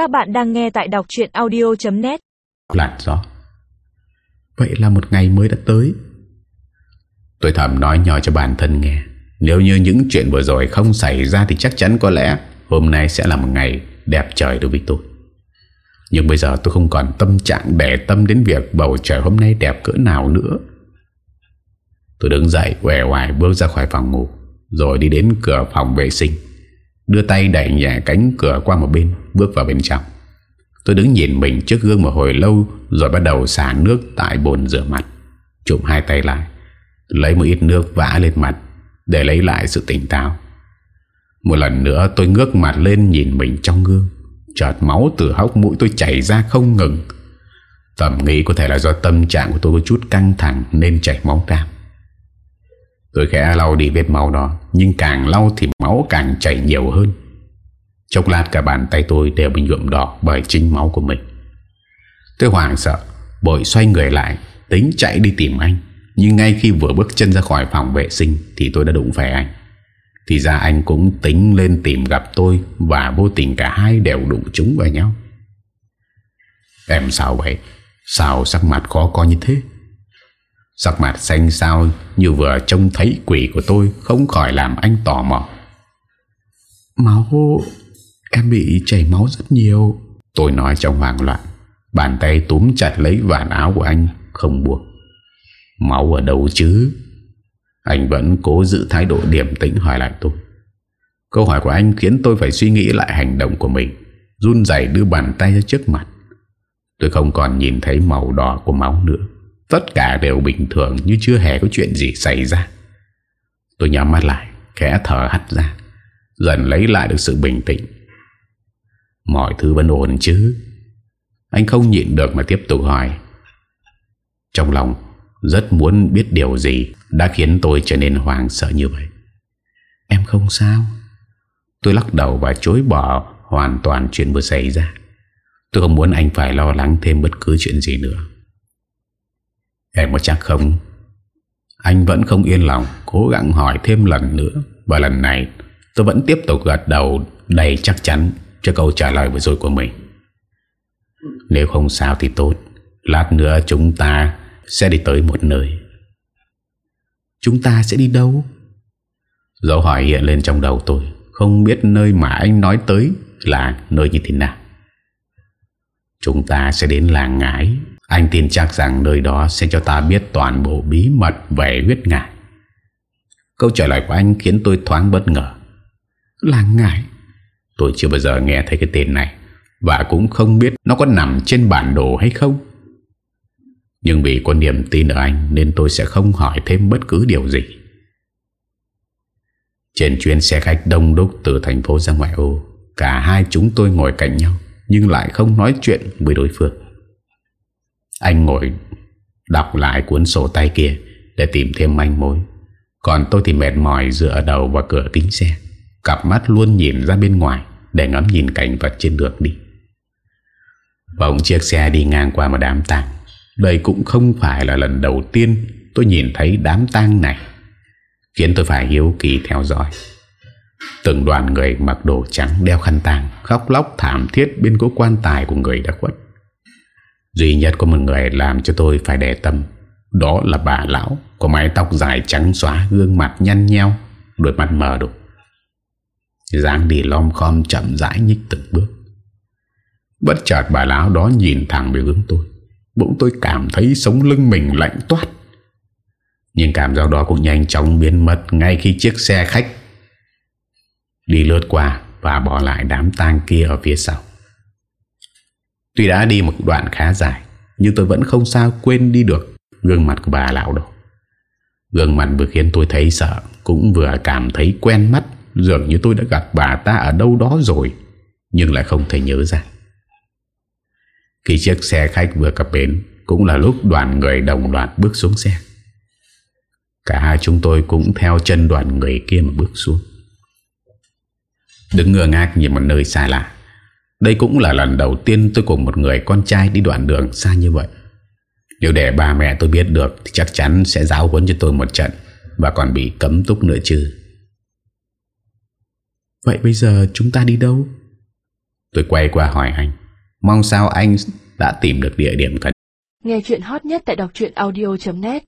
Các bạn đang nghe tại đọc chuyện audio.net làn gió. Vậy là một ngày mới đã tới. Tôi thầm nói nhỏ cho bản thân nghe. Nếu như những chuyện vừa rồi không xảy ra Thì chắc chắn có lẽ Hôm nay sẽ là một ngày đẹp trời đối với tôi. Nhưng bây giờ tôi không còn tâm trạng Để tâm đến việc bầu trời hôm nay đẹp cỡ nào nữa. Tôi đứng dậy quẻ hoài bước ra khỏi phòng ngủ, Rồi đi đến cửa phòng vệ sinh. Đưa tay đẩy nhẹ cánh cửa qua một bên, Bước vào bên trong. Tôi đứng nhìn mình trước gương một hồi lâu, Rồi bắt đầu xả nước tại bồn rửa mặt. Chụm hai tay lại, Lấy một ít nước vã lên mặt, Để lấy lại sự tỉnh táo. Một lần nữa tôi ngước mặt lên nhìn mình trong gương, Chợt máu từ hốc mũi tôi chảy ra không ngừng. Tầm nghĩ có thể là do tâm trạng của tôi có chút căng thẳng Nên chảy máu cam. Tôi khẽ lau đi vết máu đó, Nhưng càng lau thì máu càng chảy nhiều hơn. Chốc lát cả bàn tay tôi đều bị nhuộm đỏ Bởi chính máu của mình. Tôi hoảng sợ, Bội xoay người lại, Tính chạy đi tìm anh. Nhưng ngay khi vừa bước chân ra khỏi phòng vệ sinh Thì tôi đã đụng phải anh. Thì ra anh cũng tính lên tìm gặp tôi Và vô tình cả hai đều đụng chúng vào nhau. Em sao vậy? Sao sắc mặt khó coi như thế? Sắc mặt xanh sao Như vừa trông thấy quỷ của tôi Không khỏi làm anh tò mò. Máu Em bị chảy máu rất nhiều. Tôi nói trong hoảng loạn, Bàn tay túm chặt lấy vạt áo của anh, Không buộc. Máu ở đâu chứ? Anh vẫn cố giữ thái độ điềm tĩnh hỏi lại tôi. Câu hỏi của anh khiến tôi phải suy nghĩ lại hành động của mình, Run dày đưa bàn tay ra trước mặt. Tôi không còn nhìn thấy màu đỏ của máu nữa. Tất cả đều bình thường Như chưa hề có chuyện gì xảy ra. Tôi nhắm mắt lại, Khẽ thở hắt ra. Dần lấy lại được sự bình tĩnh. Mọi thứ vẫn ổn chứ? Anh không nhịn được mà tiếp tục hỏi. Trong lòng, Rất muốn biết điều gì Đã khiến tôi trở nên hoang sợ như vậy. Em không sao. Tôi lắc đầu và chối bỏ Hoàn toàn chuyện vừa xảy ra. Tôi không muốn anh phải lo lắng thêm bất cứ chuyện gì nữa. Em có chắc không? Anh vẫn không yên lòng Cố gắng hỏi thêm lần nữa Và lần này tôi vẫn tiếp tục gật đầu Đầy chắc chắn cho câu trả lời vừa rồi của mình. Nếu không sao thì tốt, Lát nữa chúng ta Sẽ đi tới một nơi. Chúng ta sẽ đi đâu? Dấu hỏi hiện lên trong đầu tôi. Không biết nơi mà anh nói tới Là nơi như thế nào. Chúng ta sẽ đến làng ngái Anh tin chắc rằng nơi đó Sẽ cho ta biết toàn bộ bí mật Về huyết ngải Câu trả lời của anh khiến tôi thoáng bất ngờ. Làng ngải Tôi chưa bao giờ nghe thấy cái tên này. Và cũng không biết nó có nằm trên bản đồ hay không. Nhưng vì có niềm tin ở anh, Nên tôi sẽ không hỏi thêm bất cứ điều gì. Trên chuyến xe khách đông đúc từ thành phố ra ngoại ô, Cả hai chúng tôi ngồi cạnh nhau, Nhưng lại không nói chuyện với đối phương. Anh ngồi đọc lại cuốn sổ tay kia Để tìm thêm manh mối. Còn tôi thì mệt mỏi dựa đầu vào cửa kính xe. Cặp mắt luôn nhìn ra bên ngoài để ngắm nhìn cảnh vật trên đường đi. Bỗng chiếc xe đi ngang qua một đám tang. Đây cũng không phải là lần đầu tiên Tôi nhìn thấy đám tang này, Khiến tôi phải hiếu kỳ theo dõi. Từng đoàn người mặc đồ trắng đeo khăn tang, Khóc lóc thảm thiết bên cố quan tài của người đã khuất. Duy nhất có một người làm cho tôi phải để tâm, Đó là bà lão Có mái tóc dài trắng xóa, Gương mặt nhăn nheo, Đôi mắt mờ đục dáng đi lom khom chậm rãi nhích từng bước. Bất chợt bà lão đó nhìn thẳng về hướng tôi. Bỗng tôi cảm thấy sống lưng mình lạnh toát. Nhưng cảm giác đó cũng nhanh chóng biến mất Ngay khi chiếc xe khách Đi lướt qua Và bỏ lại đám tang kia ở phía sau. Tuy đã đi một đoạn khá dài, Nhưng tôi vẫn không sao quên đi được Gương mặt của bà lão đâu. Gương mặt vừa khiến tôi thấy sợ, Cũng vừa cảm thấy quen mắt. Dường như tôi đã gặp bà ta ở đâu đó rồi, Nhưng lại không thể nhớ ra. Khi chiếc xe khách vừa cập bến, Cũng là lúc đoàn người đồng loạt bước xuống xe. Cả hai chúng tôi cũng theo chân đoàn người kia mà bước xuống. Đứng ngừa ngác nhìn một nơi xa lạ. Đây cũng là lần đầu tiên tôi cùng một người con trai đi đoạn đường xa như vậy. Nếu để ba mẹ tôi biết được Thì chắc chắn sẽ giáo huấn cho tôi một trận Và còn bị cấm túc nữa chứ. Vậy bây giờ chúng ta đi đâu? Tôi quay qua hỏi anh. Mong sao anh đã tìm được địa điểm cần. Nghe chuyện hot nhất tại đọc audio.net